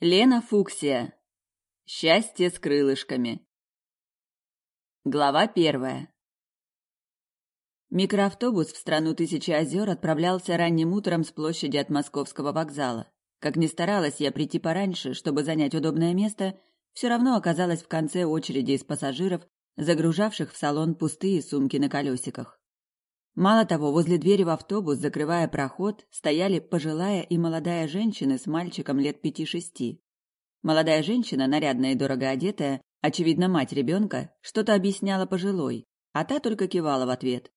Лена Фуксия. Счастье с крылышками. Глава первая. Микроавтобус в страну Тысячи озер отправлялся ранним утром с площади от Московского вокзала. Как ни старалась я прийти пораньше, чтобы занять удобное место, все равно оказалась в конце очереди из пассажиров, загружавших в салон пустые сумки на колесиках. Мало того, возле двери в автобус, закрывая проход, стояли пожилая и молодая женщины с мальчиком лет пяти-шести. Молодая женщина, нарядная и дорого одетая, очевидно, мать ребенка, что-то объясняла пожилой, а та только кивала в ответ.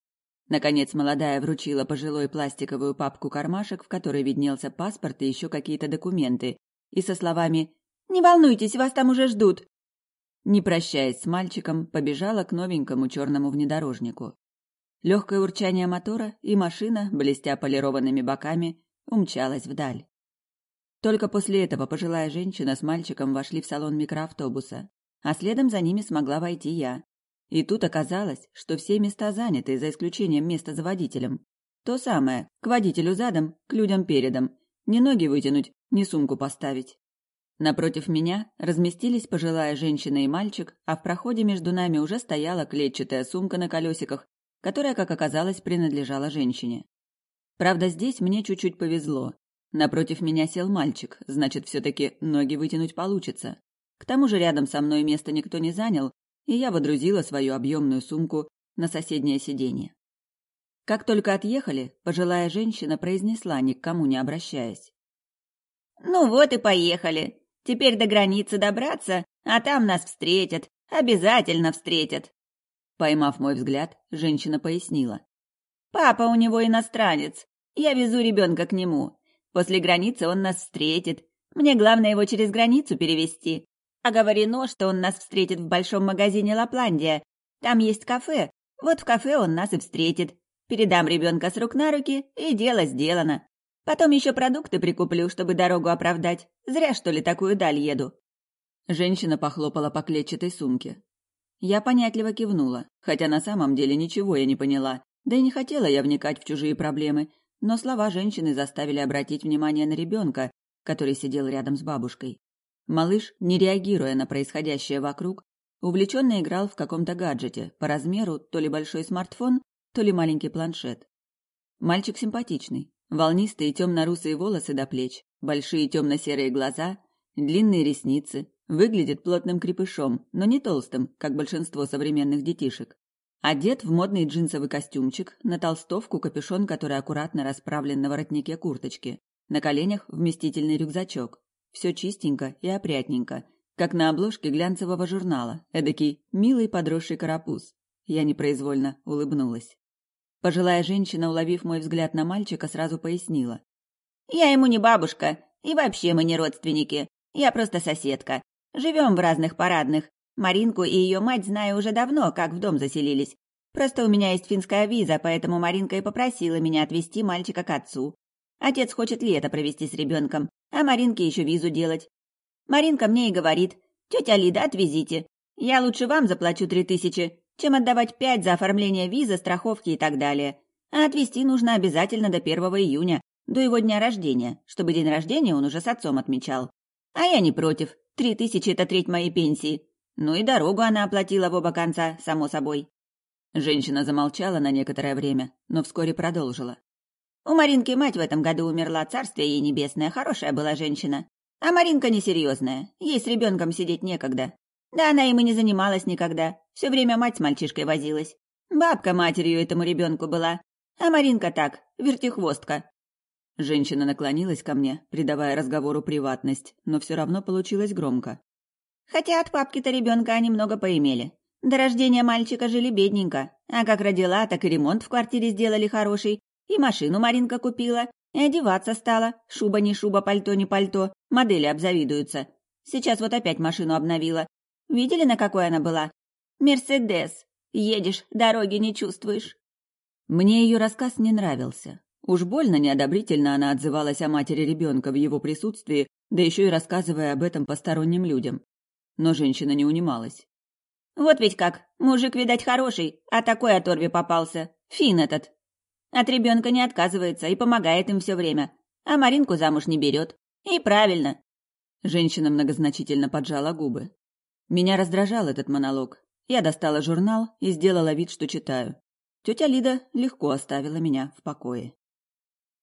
Наконец, молодая вручила пожилой пластиковую папку-кармашек, в которой виднелся паспорт и еще какие-то документы, и со словами «Не волнуйтесь, вас там уже ждут!» Не прощаясь с мальчиком, побежала к новенькому черному внедорожнику. Легкое урчание мотора, и машина, блестя полированными боками, умчалась вдаль. Только после этого пожилая женщина с мальчиком вошли в салон микроавтобуса, а следом за ними смогла войти я. И тут оказалось, что все места заняты, за исключением места за водителем. То самое, к водителю задом, к людям передом. Ни ноги вытянуть, ни сумку поставить. Напротив меня разместились пожилая женщина и мальчик, а в проходе между нами уже стояла клетчатая сумка на колесиках которая, как оказалось, принадлежала женщине. Правда, здесь мне чуть-чуть повезло. Напротив меня сел мальчик, значит, все-таки ноги вытянуть получится. К тому же рядом со мной место никто не занял, и я водрузила свою объемную сумку на соседнее сиденье. Как только отъехали, пожилая женщина произнесла, ни к кому не обращаясь. «Ну вот и поехали. Теперь до границы добраться, а там нас встретят. Обязательно встретят. Поймав мой взгляд, женщина пояснила. «Папа у него иностранец. Я везу ребенка к нему. После границы он нас встретит. Мне главное его через границу перевести. Оговорено, что он нас встретит в большом магазине «Лапландия». Там есть кафе. Вот в кафе он нас и встретит. Передам ребенка с рук на руки, и дело сделано. Потом еще продукты прикуплю, чтобы дорогу оправдать. Зря, что ли, такую даль еду». Женщина похлопала по клетчатой сумке. Я понятливо кивнула, хотя на самом деле ничего я не поняла, да и не хотела я вникать в чужие проблемы, но слова женщины заставили обратить внимание на ребенка, который сидел рядом с бабушкой. Малыш, не реагируя на происходящее вокруг, увлеченно играл в каком-то гаджете, по размеру то ли большой смартфон, то ли маленький планшет. Мальчик симпатичный, волнистые темно-русые волосы до плеч, большие темно-серые глаза, длинные ресницы, Выглядит плотным крепышом, но не толстым, как большинство современных детишек. Одет в модный джинсовый костюмчик, на толстовку капюшон, который аккуратно расправлен на воротнике курточки. На коленях вместительный рюкзачок. Все чистенько и опрятненько, как на обложке глянцевого журнала, эдакий милый подросший карапуз. Я непроизвольно улыбнулась. Пожилая женщина, уловив мой взгляд на мальчика, сразу пояснила. «Я ему не бабушка, и вообще мы не родственники. Я просто соседка. Живем в разных парадных. Маринку и ее мать знаю уже давно, как в дом заселились. Просто у меня есть финская виза, поэтому Маринка и попросила меня отвезти мальчика к отцу. Отец хочет лето провести с ребенком, а Маринке еще визу делать. Маринка мне и говорит, тетя Лида, отвезите. Я лучше вам заплачу три тысячи, чем отдавать пять за оформление визы, страховки и так далее. А отвезти нужно обязательно до первого июня, до его дня рождения, чтобы день рождения он уже с отцом отмечал. А я не против, Три тысячи — это треть моей пенсии. Ну и дорогу она оплатила в оба конца, само собой. Женщина замолчала на некоторое время, но вскоре продолжила. У Маринки мать в этом году умерла, царствие ей небесное, хорошая была женщина. А Маринка несерьезная, ей с ребенком сидеть некогда. Да она им и не занималась никогда, все время мать с мальчишкой возилась. Бабка матерью этому ребенку была, а Маринка так, вертихвостка. Женщина наклонилась ко мне, придавая разговору приватность, но все равно получилось громко. Хотя от папки-то ребенка они много поимели. До рождения мальчика жили бедненько, а как родила, так и ремонт в квартире сделали хороший, и машину Маринка купила, и одеваться стала, шуба не шуба, пальто не пальто, модели обзавидуются. Сейчас вот опять машину обновила. Видели, на какой она была? Мерседес. Едешь, дороги не чувствуешь. Мне ее рассказ не нравился. Уж больно неодобрительно она отзывалась о матери ребенка в его присутствии, да еще и рассказывая об этом посторонним людям. Но женщина не унималась. «Вот ведь как! Мужик, видать, хороший, а такой оторве попался. Фин этот. От ребенка не отказывается и помогает им все время. А Маринку замуж не берет. И правильно. Женщина многозначительно поджала губы. Меня раздражал этот монолог. Я достала журнал и сделала вид, что читаю. Тетя Лида легко оставила меня в покое.